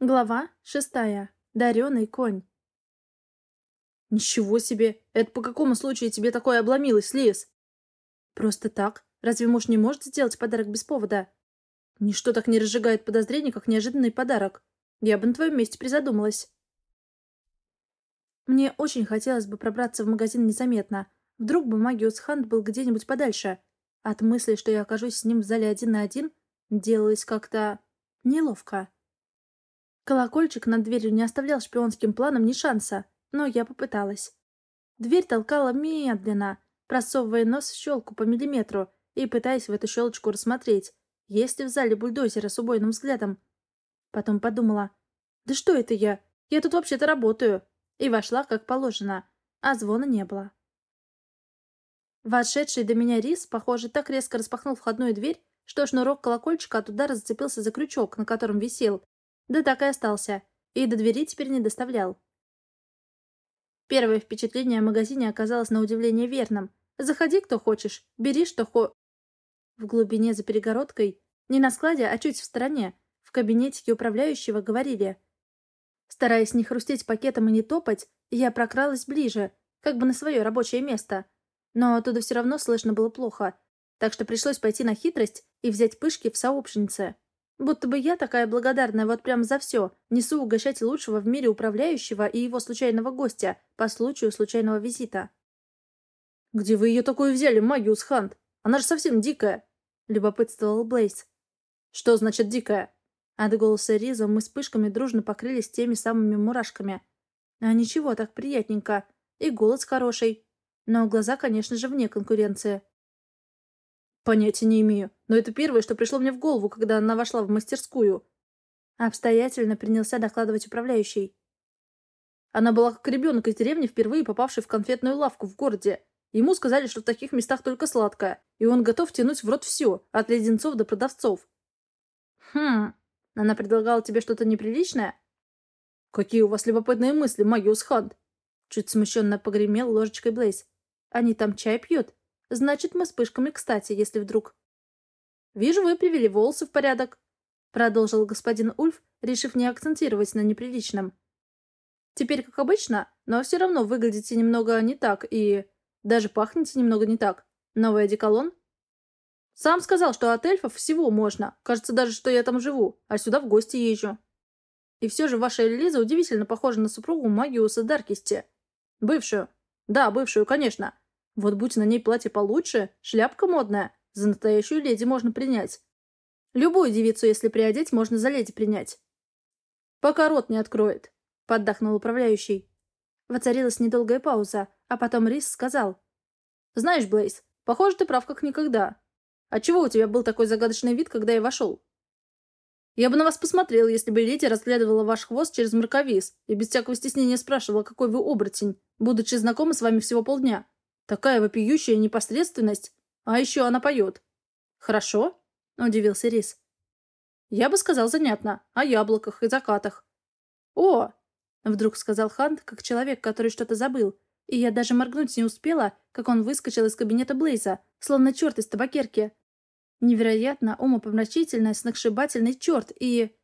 Глава шестая. Дареный конь. «Ничего себе! Это по какому случаю тебе такое обломилось, Лис?» «Просто так. Разве муж не может сделать подарок без повода?» «Ничто так не разжигает подозрений, как неожиданный подарок. Я бы на твоем месте призадумалась». Мне очень хотелось бы пробраться в магазин незаметно. Вдруг бы Магиус Хант был где-нибудь подальше. От мысли, что я окажусь с ним в зале один на один, делалось как-то... неловко. Колокольчик над дверью не оставлял шпионским планам ни шанса, но я попыталась. Дверь толкала медленно, просовывая нос в щелку по миллиметру и пытаясь в эту щелочку рассмотреть, есть ли в зале бульдозера с убойным взглядом. Потом подумала, да что это я? Я тут вообще-то работаю. И вошла как положено, а звона не было. Вошедший до меня рис, похоже, так резко распахнул входную дверь, что шнурок колокольчика от удара зацепился за крючок, на котором висел, да так и остался. И до двери теперь не доставлял. Первое впечатление о магазине оказалось на удивление верным. Заходи, кто хочешь, бери, что хо... В глубине за перегородкой, не на складе, а чуть в стороне, в кабинетике управляющего говорили. Стараясь не хрустеть пакетом и не топать, я прокралась ближе, как бы на свое рабочее место. Но оттуда все равно слышно было плохо, так что пришлось пойти на хитрость и взять пышки в сообщнице. Будто бы я такая благодарная вот прям за все, несу угощать лучшего в мире управляющего и его случайного гостя по случаю случайного визита. «Где вы ее такую взяли, Магиус Хант? Она же совсем дикая!» — любопытствовал Блейз. «Что значит дикая?» От голоса Риза мы с пышками дружно покрылись теми самыми мурашками. А ничего, так приятненько. И голос хороший. Но глаза, конечно же, вне конкуренции. Понятия не имею, но это первое, что пришло мне в голову, когда она вошла в мастерскую. Обстоятельно принялся докладывать управляющий. Она была как ребенок из деревни, впервые попавший в конфетную лавку в городе. Ему сказали, что в таких местах только сладкое, и он готов тянуть в рот все, от леденцов до продавцов. Хм, она предлагала тебе что-то неприличное? Какие у вас любопытные мысли, Магиус Хант? Чуть смущенно погремел ложечкой Блейз. Они там чай пьют? Значит, мы с пышками кстати, если вдруг... «Вижу, вы привели волосы в порядок», — продолжил господин Ульф, решив не акцентировать на неприличном. «Теперь как обычно, но все равно выглядите немного не так и... даже пахнете немного не так. Новый одеколон?» «Сам сказал, что от эльфов всего можно. Кажется даже, что я там живу, а сюда в гости езжу. И все же ваша Элиза удивительно похожа на супругу Магиуса Даркисти. Бывшую. Да, бывшую, конечно. Вот будь на ней платье получше, шляпка модная, за настоящую леди можно принять. Любую девицу, если приодеть, можно за леди принять. Пока рот не откроет, — поддохнул управляющий. Воцарилась недолгая пауза, а потом Рис сказал. «Знаешь, Блейз, похоже, ты прав как никогда. Отчего у тебя был такой загадочный вид, когда я вошел?» «Я бы на вас посмотрел, если бы леди разглядывала ваш хвост через мраковиз и без всякого стеснения спрашивала, какой вы оборотень, будучи знакомы с вами всего полдня. Такая вопиющая непосредственность. А еще она поет. Хорошо? Удивился Рис. Я бы сказал занятно. О яблоках и закатах. О! Вдруг сказал Хант, как человек, который что-то забыл. И я даже моргнуть не успела, как он выскочил из кабинета Блейза, словно черт из табакерки. Невероятно умопомрачительный, сногсшибательный черт и...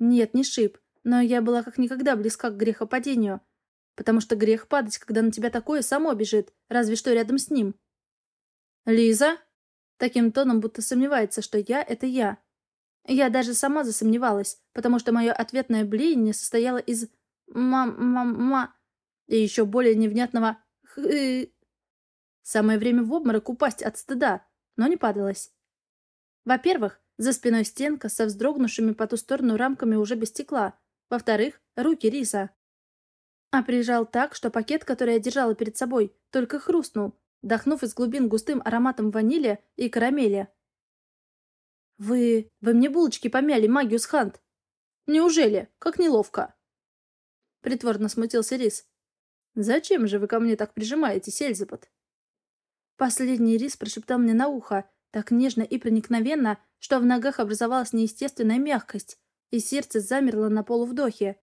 Нет, не шип, но я была как никогда близка к грехопадению — Потому что грех падать, когда на тебя такое само бежит, разве что рядом с ним. «Лиза?» Таким тоном, будто сомневается, что я — это я. Я даже сама засомневалась, потому что мое ответное блеяние состояло из «мам-мам-ма» и еще более невнятного «хы». Самое время в обморок упасть от стыда, но не падалась. Во-первых, за спиной стенка со вздрогнувшими по ту сторону рамками уже без стекла. Во-вторых, руки риса. А прижал так, что пакет, который я держала перед собой, только хрустнул, дохнув из глубин густым ароматом ванили и карамели. «Вы... вы мне булочки помяли, Магиус Хант!» «Неужели? Как неловко!» Притворно смутился Рис. «Зачем же вы ко мне так прижимаетесь, Эльзабет?» Последний Рис прошептал мне на ухо, так нежно и проникновенно, что в ногах образовалась неестественная мягкость, и сердце замерло на полувдохе.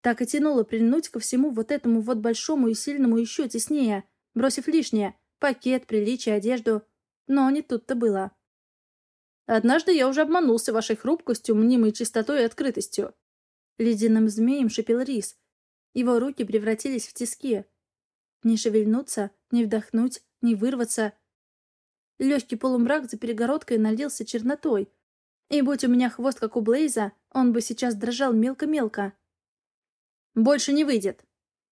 Так и тянуло прильнуть ко всему вот этому вот большому и сильному еще теснее, бросив лишнее — пакет, приличие, одежду. Но не тут-то было. Однажды я уже обманулся вашей хрупкостью, мнимой чистотой и открытостью. Ледяным змеем шипел рис. Его руки превратились в тиски. Не шевельнуться, не вдохнуть, не вырваться. Легкий полумрак за перегородкой налился чернотой. И будь у меня хвост, как у Блейза, он бы сейчас дрожал мелко-мелко. «Больше не выйдет!»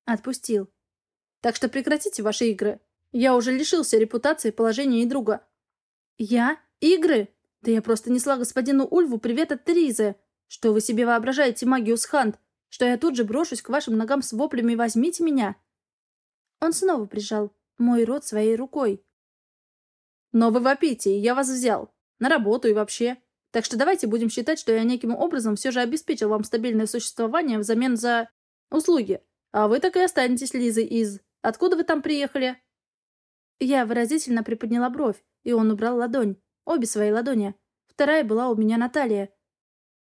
Отпустил. «Так что прекратите ваши игры. Я уже лишился репутации, положения и друга». «Я? Игры? Да я просто несла господину Ульву привет от Терезы. Что вы себе воображаете, Магиус Хант? Что я тут же брошусь к вашим ногам с воплями «возьмите меня»?» Он снова прижал мой рот своей рукой. «Но вы вопите, и я вас взял. На работу и вообще. Так что давайте будем считать, что я неким образом все же обеспечил вам стабильное существование взамен за... услуги. А вы так и останетесь Лизой из... Откуда вы там приехали?» Я выразительно приподняла бровь, и он убрал ладонь. Обе свои ладони. Вторая была у меня на талии.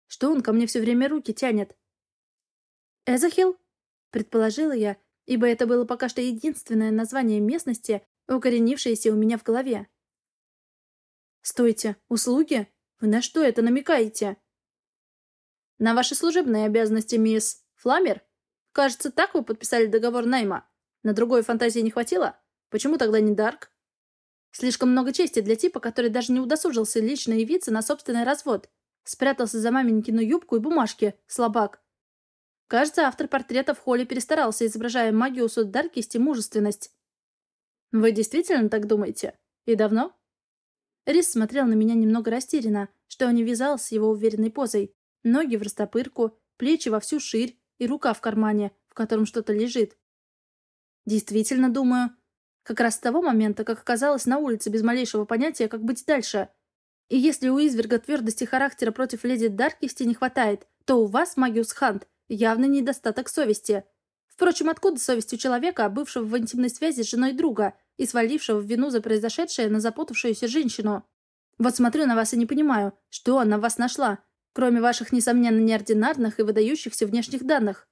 Что он ко мне все время руки тянет? «Эзахил?» — предположила я, ибо это было пока что единственное название местности, укоренившееся у меня в голове. «Стойте, услуги? Вы на что это намекаете?» «На ваши служебные обязанности, мисс Фламер? Кажется, так вы подписали договор найма. На другой фантазии не хватило? Почему тогда не Дарк?» Слишком много чести для типа, который даже не удосужился лично явиться на собственный развод. Спрятался за маменькину юбку и бумажки, слабак. Кажется, автор портрета в холле перестарался, изображая магию сударкость и мужественность. «Вы действительно так думаете? И давно?» Рис смотрел на меня немного растерянно, что не вязал с его уверенной позой. Ноги в растопырку, плечи во всю ширь и рука в кармане, в котором что-то лежит. «Действительно, думаю. Как раз с того момента, как оказалась на улице без малейшего понятия, как быть дальше. И если у изверга твердости характера против леди Даркисти не хватает, то у вас, Магиус Хант, явный недостаток совести. Впрочем, откуда совесть у человека, бывшего в интимной связи с женой друга и свалившего в вину за произошедшее на запутавшуюся женщину? Вот смотрю на вас и не понимаю, что она вас нашла, кроме ваших, несомненно, неординарных и выдающихся внешних данных.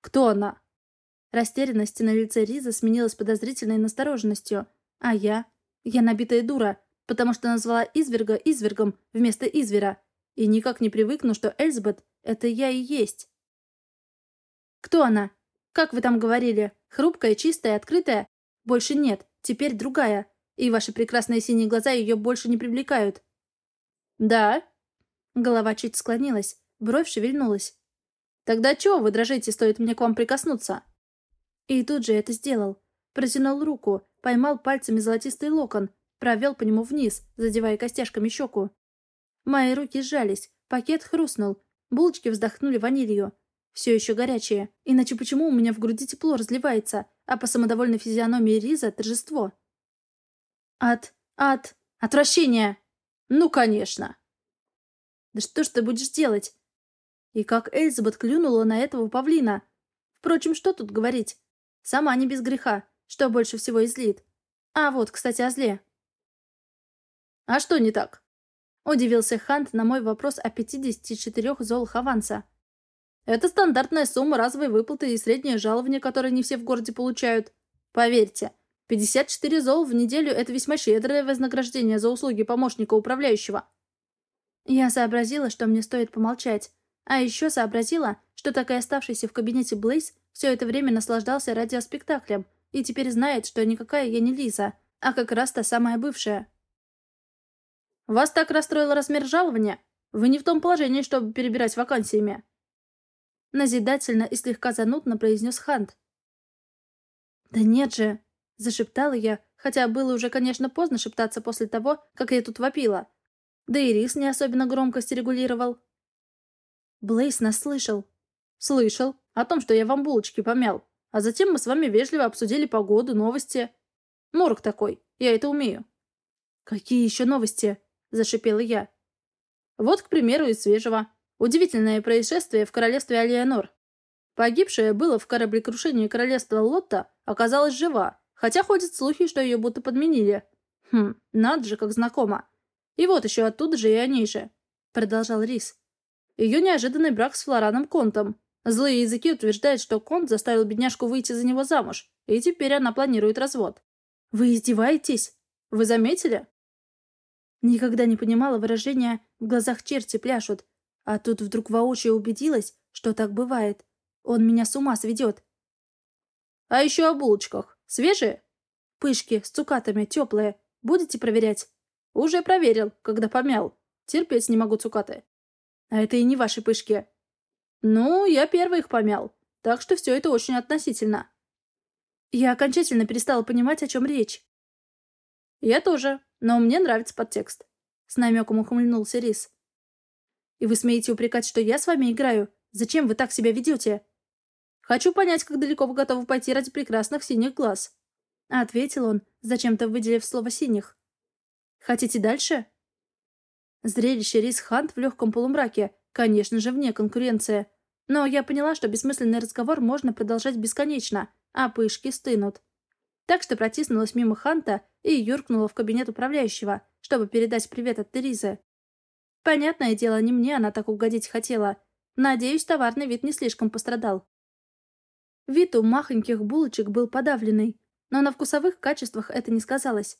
Кто она? Растерянность на лице Риза сменилась подозрительной настороженностью. А я? Я набитая дура, потому что назвала изверга извергом вместо извера. И никак не привыкну, что Эльзабет — это я и есть. Кто она? Как вы там говорили? Хрупкая, чистая, открытая? Больше нет, теперь другая. И ваши прекрасные синие глаза ее больше не привлекают. Да? Голова чуть склонилась, бровь шевельнулась. Тогда чего вы дрожите, стоит мне к вам прикоснуться? И тут же это сделал. Протянул руку, поймал пальцами золотистый локон, провел по нему вниз, задевая костяшками щеку. Мои руки сжались, пакет хрустнул, булочки вздохнули ванилью. Все еще горячие, иначе почему у меня в груди тепло разливается, а по самодовольной физиономии Риза торжество? От... от... отвращения! Ну, конечно! Да что ж ты будешь делать? И как Эльзабет клюнула на этого павлина. Впрочем, что тут говорить? Сама не без греха, что больше всего излит. А вот, кстати, о зле. «А что не так?» Удивился Хант на мой вопрос о 54 золах аванса. «Это стандартная сумма разовой выплаты и среднее жалование, которое не все в городе получают. Поверьте, 54 зол в неделю – это весьма щедрое вознаграждение за услуги помощника управляющего». Я сообразила, что мне стоит помолчать. А еще сообразила, что так и оставшийся в кабинете Блейз все это время наслаждался радиоспектаклем и теперь знает, что никакая я не Лиза, а как раз та самая бывшая. «Вас так расстроил размер жалования? Вы не в том положении, чтобы перебирать вакансиями». Назидательно и слегка занудно произнес Хант. «Да нет же!» – зашептала я, хотя было уже, конечно, поздно шептаться после того, как я тут вопила. Да и Рис не особенно громкость регулировал. Блейс нас слышал. Слышал. О том, что я вам булочки помял. А затем мы с вами вежливо обсудили погоду, новости. Морг такой. Я это умею. Какие еще новости? Зашипела я. Вот, к примеру, из свежего. Удивительное происшествие в королевстве Алиенор. Погибшая была в кораблекрушении королевства Лотта, оказалась жива, хотя ходят слухи, что ее будто подменили. Хм, надо же, как знакомо. И вот еще оттуда же и они же, продолжал Рис. Ее неожиданный брак с Флораном Контом. Злые языки утверждают, что Конт заставил бедняжку выйти за него замуж, и теперь она планирует развод. Вы издеваетесь? Вы заметили? Никогда не понимала выражения «в глазах черти пляшут», а тут вдруг воочию убедилась, что так бывает. Он меня с ума сведет. А еще о булочках. Свежие? Пышки с цукатами, теплые. Будете проверять? Уже проверил, когда помял. Терпеть не могу цукаты. А это и не ваши пышки. Ну, я первый их помял. Так что все это очень относительно. Я окончательно перестала понимать, о чем речь. Я тоже, но мне нравится подтекст. С намеком ухмыльнулся Рис. И вы смеете упрекать, что я с вами играю? Зачем вы так себя ведете? Хочу понять, как далеко вы готовы пойти ради прекрасных синих глаз. Ответил он, зачем-то выделив слово «синих». Хотите дальше? Зрелище Рис Хант в легком полумраке, конечно же, вне конкуренции. Но я поняла, что бессмысленный разговор можно продолжать бесконечно, а пышки стынут. Так что протиснулась мимо Ханта и юркнула в кабинет управляющего, чтобы передать привет от Терезы. Понятное дело, не мне она так угодить хотела. Надеюсь, товарный вид не слишком пострадал. Вид у махоньких булочек был подавленный, но на вкусовых качествах это не сказалось.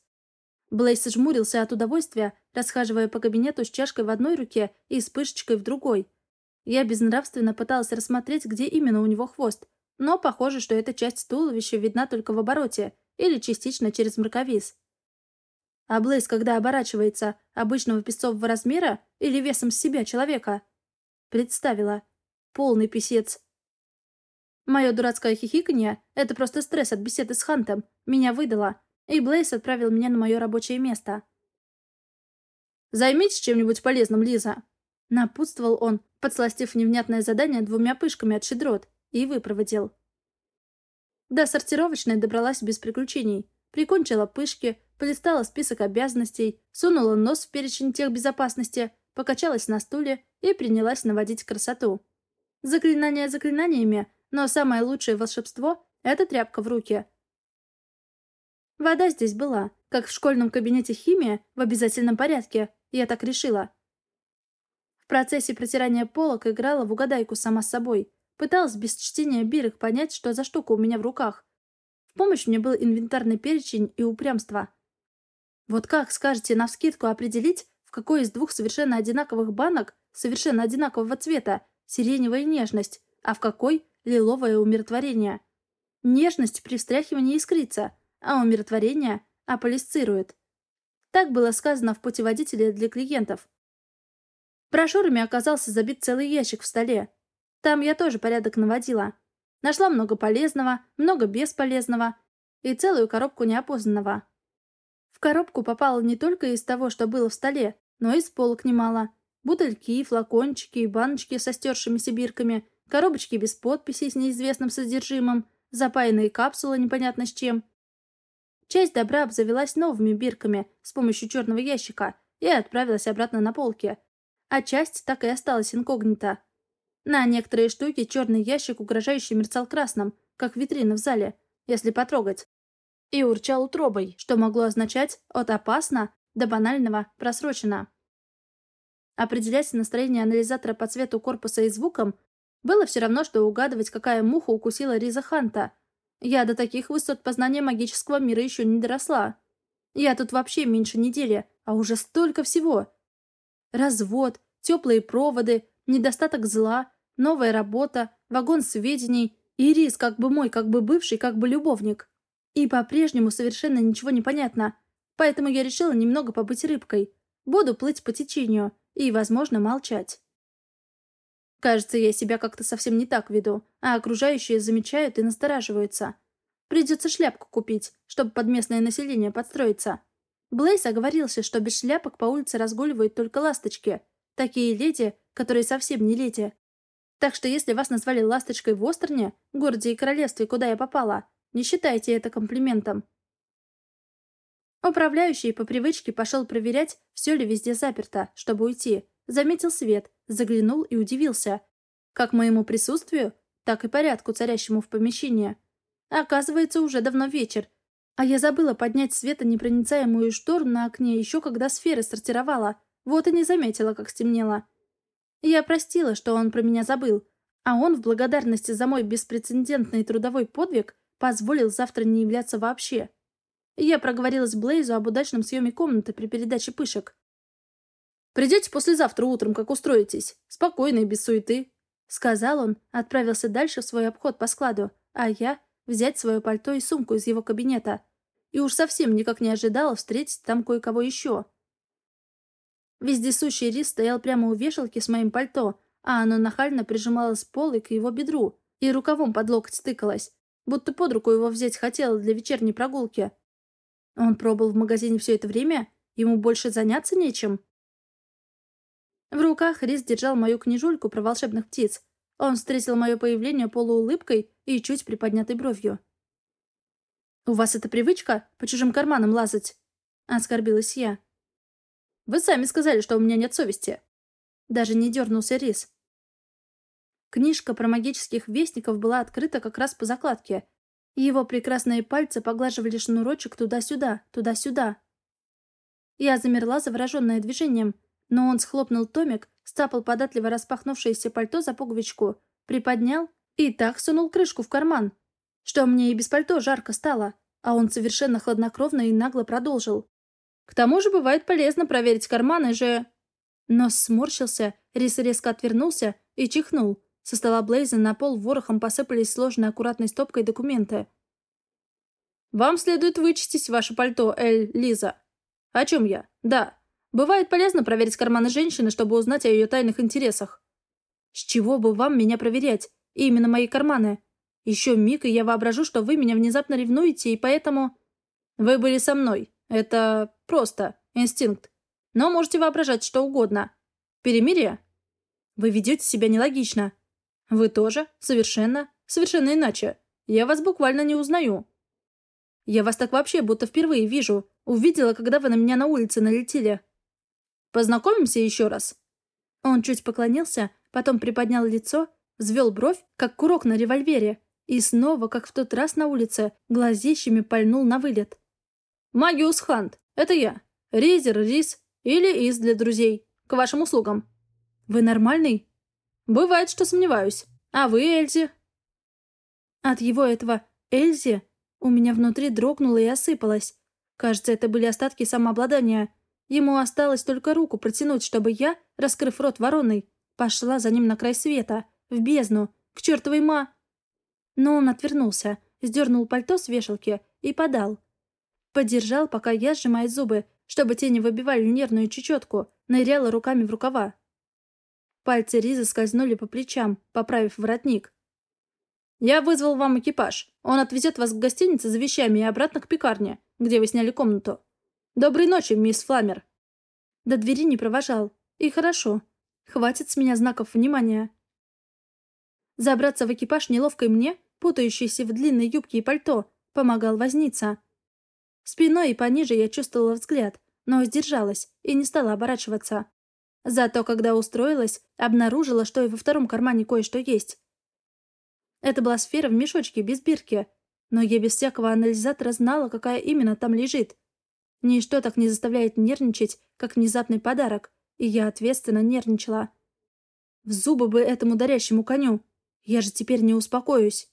Блейс жмурился от удовольствия, расхаживая по кабинету с чашкой в одной руке и с пышечкой в другой. Я безнравственно пыталась рассмотреть, где именно у него хвост, но похоже, что эта часть туловища видна только в обороте или частично через мраковиз. А Блейз, когда оборачивается, обычного песцового размера или весом с себя человека? Представила. Полный писец. Мое дурацкое хихиканье — это просто стресс от беседы с Хантом. Меня выдало. И Блейз отправил меня на мое рабочее место. «Займитесь чем-нибудь полезным, Лиза!» Напутствовал он, подсластив невнятное задание двумя пышками от щедрот и выпроводил. До сортировочной добралась без приключений. Прикончила пышки, полистала список обязанностей, сунула нос в перечень тех безопасности, покачалась на стуле и принялась наводить красоту. Заклинания заклинаниями, но самое лучшее волшебство — это тряпка в руки. Вода здесь была, как в школьном кабинете химии, в обязательном порядке, я так решила. В процессе протирания полок играла в угадайку сама с собой — Пыталась без чтения бирок понять, что за штука у меня в руках. В помощь мне был инвентарный перечень и упрямство. Вот как, скажете, навскидку определить, в какой из двух совершенно одинаковых банок, совершенно одинакового цвета, сиреневая нежность, а в какой — лиловое умиротворение? Нежность при встряхивании искрится, а умиротворение аполисцирует. Так было сказано в путеводителе для клиентов. Брошюрами оказался забит целый ящик в столе, там я тоже порядок наводила. Нашла много полезного, много бесполезного и целую коробку неопознанного. В коробку попало не только из того, что было в столе, но и с полок немало. Бутыльки, флакончики и баночки со стершимися бирками, коробочки без подписей с неизвестным содержимым, запаянные капсулы непонятно с чем. Часть добра обзавелась новыми бирками с помощью черного ящика и отправилась обратно на полки, а часть так и осталась инкогнито. На некоторые штуки черный ящик угрожающе мерцал красным, как витрина в зале, если потрогать. И урчал утробой, что могло означать от «опасно» до банального «просрочено». Определять настроение анализатора по цвету корпуса и звукам было все равно, что угадывать, какая муха укусила Риза Ханта. Я до таких высот познания магического мира еще не доросла. Я тут вообще меньше недели, а уже столько всего. Развод, теплые проводы, недостаток зла, новая работа, вагон сведений и рис как бы мой, как бы бывший, как бы любовник. И по-прежнему совершенно ничего не понятно. Поэтому я решила немного побыть рыбкой. Буду плыть по течению и, возможно, молчать. Кажется, я себя как-то совсем не так веду, а окружающие замечают и настораживаются. Придется шляпку купить, чтобы под местное население подстроиться. Блейс оговорился, что без шляпок по улице разгуливают только ласточки. Такие леди, которые совсем не леди. Так что если вас назвали ласточкой в Остерне, городе и королевстве, куда я попала, не считайте это комплиментом. Управляющий по привычке пошел проверять, все ли везде заперто, чтобы уйти. Заметил свет, заглянул и удивился. Как моему присутствию, так и порядку, царящему в помещении. Оказывается, уже давно вечер. А я забыла поднять светонепроницаемую штору на окне еще когда сферы сортировала. Вот и не заметила, как стемнело. Я простила, что он про меня забыл, а он в благодарности за мой беспрецедентный трудовой подвиг позволил завтра не являться вообще. Я проговорилась Блейзу об удачном съеме комнаты при передаче пышек. «Придете послезавтра утром, как устроитесь. Спокойно и без суеты», Сказал он, отправился дальше в свой обход по складу, а я — взять свое пальто и сумку из его кабинета. И уж совсем никак не ожидала встретить там кое-кого еще. Вездесущий рис стоял прямо у вешалки с моим пальто, а оно нахально прижималось полой к его бедру и рукавом под локоть стыкалось, будто под руку его взять хотела для вечерней прогулки. Он пробыл в магазине все это время? Ему больше заняться нечем? В руках Рис держал мою книжульку про волшебных птиц. Он встретил мое появление полуулыбкой и чуть приподнятой бровью. «У вас это привычка по чужим карманам лазать?» — оскорбилась я. «Вы сами сказали, что у меня нет совести». Даже не дернулся Рис. Книжка про магических вестников была открыта как раз по закладке. Его прекрасные пальцы поглаживали шнурочек туда-сюда, туда-сюда. Я замерла, завороженная движением — но он схлопнул томик, стапал податливо распахнувшееся пальто за пуговичку, приподнял и так сунул крышку в карман, что мне и без пальто жарко стало, а он совершенно хладнокровно и нагло продолжил. К тому же бывает полезно проверить карманы же... Нос сморщился, Рис резко отвернулся и чихнул. Со стола Блейза на пол ворохом посыпались сложной аккуратной стопкой документы. «Вам следует вычистить ваше пальто, Эль Лиза». «О чем я?» «Да, Бывает полезно проверить карманы женщины, чтобы узнать о ее тайных интересах. С чего бы вам меня проверять? И именно мои карманы. Еще миг, и я воображу, что вы меня внезапно ревнуете, и поэтому... Вы были со мной. Это просто инстинкт. Но можете воображать что угодно. Перемирие? Вы ведете себя нелогично. Вы тоже? Совершенно. Совершенно иначе. Я вас буквально не узнаю. Я вас так вообще будто впервые вижу. Увидела, когда вы на меня на улице налетели. Познакомимся еще раз?» Он чуть поклонился, потом приподнял лицо, взвел бровь, как курок на револьвере, и снова, как в тот раз на улице, глазищами пальнул на вылет. «Магиус Хант, это я. Ризер, Рис или Из для друзей. К вашим услугам». «Вы нормальный?» «Бывает, что сомневаюсь. А вы, Эльзи?» От его этого «Эльзи» у меня внутри дрогнуло и осыпалось. Кажется, это были остатки самообладания. Ему осталось только руку протянуть, чтобы я, раскрыв рот вороной, пошла за ним на край света, в бездну, к чертовой ма... Но он отвернулся, сдернул пальто с вешалки и подал. Подержал, пока я, сжимая зубы, чтобы те не выбивали нервную чечетку, ныряла руками в рукава. Пальцы Ризы скользнули по плечам, поправив воротник. «Я вызвал вам экипаж. Он отвезет вас к гостинице за вещами и обратно к пекарне, где вы сняли комнату. «Доброй ночи, мисс Фламер!» До двери не провожал. И хорошо. Хватит с меня знаков внимания. Забраться в экипаж неловкой мне, путающейся в длинной юбке и пальто, помогал возниться. Спиной и пониже я чувствовала взгляд, но сдержалась и не стала оборачиваться. Зато, когда устроилась, обнаружила, что и во втором кармане кое-что есть. Это была сфера в мешочке без бирки, но я без всякого анализатора знала, какая именно там лежит. Ничто так не заставляет нервничать, как внезапный подарок, и я ответственно нервничала. В зубы бы этому дарящему коню. Я же теперь не успокоюсь.